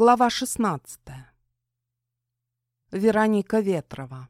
Глава 16. Вероника Ветрова.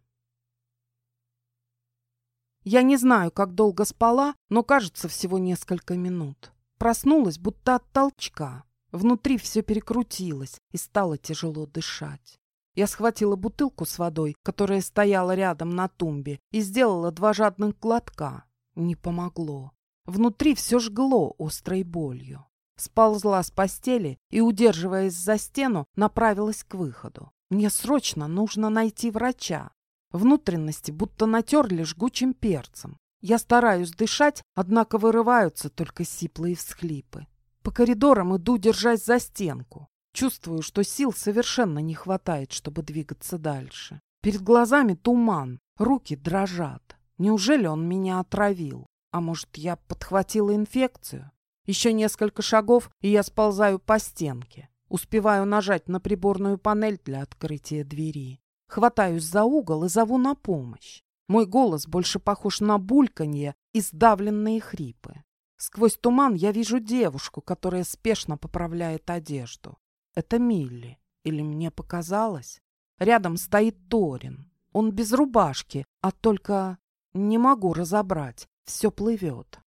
Я не знаю, как долго спала, но кажется всего несколько минут. Проснулась, будто от толчка. Внутри все перекрутилось и стало тяжело дышать. Я схватила бутылку с водой, которая стояла рядом на тумбе, и сделала два жадных глотка. Не помогло. Внутри все жгло острой болью сползла с постели и, удерживаясь за стену, направилась к выходу. Мне срочно нужно найти врача. Внутренности будто натерли жгучим перцем. Я стараюсь дышать, однако вырываются только сиплые всхлипы. По коридорам иду, держась за стенку. Чувствую, что сил совершенно не хватает, чтобы двигаться дальше. Перед глазами туман, руки дрожат. Неужели он меня отравил? А может, я подхватила инфекцию? Еще несколько шагов, и я сползаю по стенке. Успеваю нажать на приборную панель для открытия двери. Хватаюсь за угол и зову на помощь. Мой голос больше похож на бульканье и сдавленные хрипы. Сквозь туман я вижу девушку, которая спешно поправляет одежду. Это Милли. Или мне показалось? Рядом стоит Торин. Он без рубашки, а только... Не могу разобрать. Все плывет.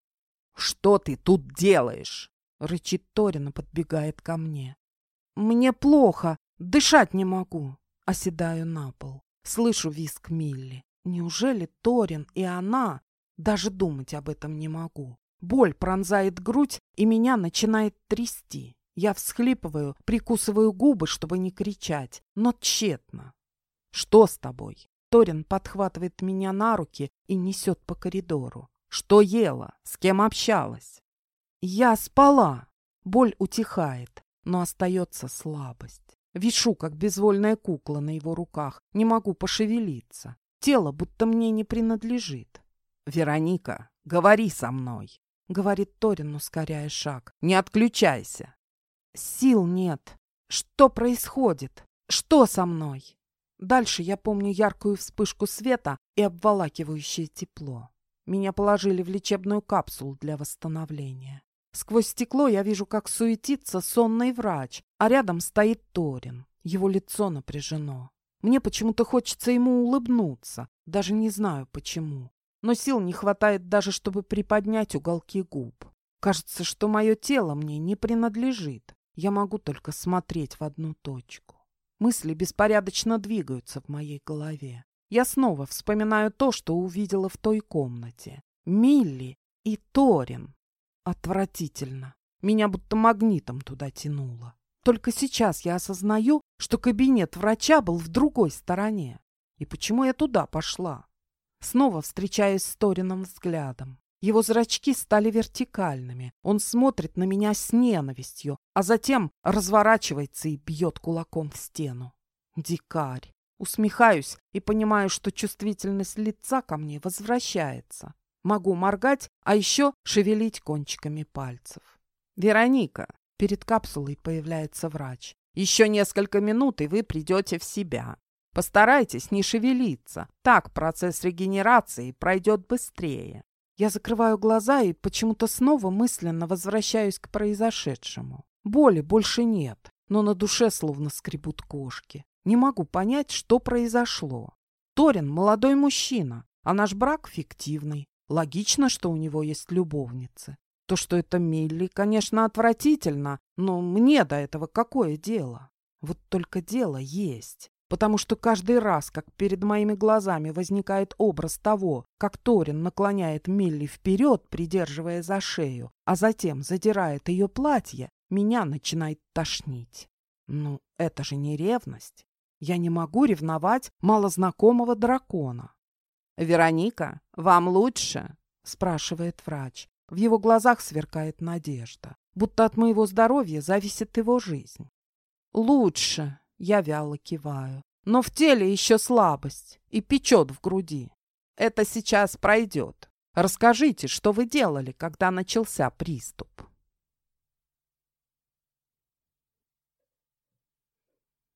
«Что ты тут делаешь?» — рычит Торин и подбегает ко мне. «Мне плохо, дышать не могу». Оседаю на пол. Слышу виск Милли. Неужели Торин и она? Даже думать об этом не могу. Боль пронзает грудь, и меня начинает трясти. Я всхлипываю, прикусываю губы, чтобы не кричать, но тщетно. «Что с тобой?» Торин подхватывает меня на руки и несет по коридору. Что ела? С кем общалась? Я спала. Боль утихает, но остается слабость. Вишу, как безвольная кукла на его руках. Не могу пошевелиться. Тело будто мне не принадлежит. «Вероника, говори со мной!» — говорит Торин, ускоряя шаг. «Не отключайся!» «Сил нет. Что происходит? Что со мной?» Дальше я помню яркую вспышку света и обволакивающее тепло. Меня положили в лечебную капсулу для восстановления. Сквозь стекло я вижу, как суетится сонный врач, а рядом стоит Торин. Его лицо напряжено. Мне почему-то хочется ему улыбнуться, даже не знаю почему. Но сил не хватает даже, чтобы приподнять уголки губ. Кажется, что мое тело мне не принадлежит. Я могу только смотреть в одну точку. Мысли беспорядочно двигаются в моей голове. Я снова вспоминаю то, что увидела в той комнате. Милли и Торин. Отвратительно. Меня будто магнитом туда тянуло. Только сейчас я осознаю, что кабинет врача был в другой стороне. И почему я туда пошла? Снова встречаюсь с Торином взглядом. Его зрачки стали вертикальными. Он смотрит на меня с ненавистью, а затем разворачивается и бьет кулаком в стену. Дикарь. Усмехаюсь и понимаю, что чувствительность лица ко мне возвращается. Могу моргать, а еще шевелить кончиками пальцев. «Вероника!» Перед капсулой появляется врач. «Еще несколько минут, и вы придете в себя. Постарайтесь не шевелиться. Так процесс регенерации пройдет быстрее». Я закрываю глаза и почему-то снова мысленно возвращаюсь к произошедшему. Боли больше нет, но на душе словно скребут кошки. Не могу понять, что произошло. Торин – молодой мужчина, а наш брак фиктивный. Логично, что у него есть любовницы. То, что это Милли, конечно, отвратительно, но мне до этого какое дело? Вот только дело есть. Потому что каждый раз, как перед моими глазами возникает образ того, как Торин наклоняет Милли вперед, придерживая за шею, а затем задирает ее платье, меня начинает тошнить. Ну, это же не ревность. Я не могу ревновать малознакомого дракона. «Вероника, вам лучше?» – спрашивает врач. В его глазах сверкает надежда, будто от моего здоровья зависит его жизнь. «Лучше», – я вяло киваю, но в теле еще слабость и печет в груди. Это сейчас пройдет. Расскажите, что вы делали, когда начался приступ.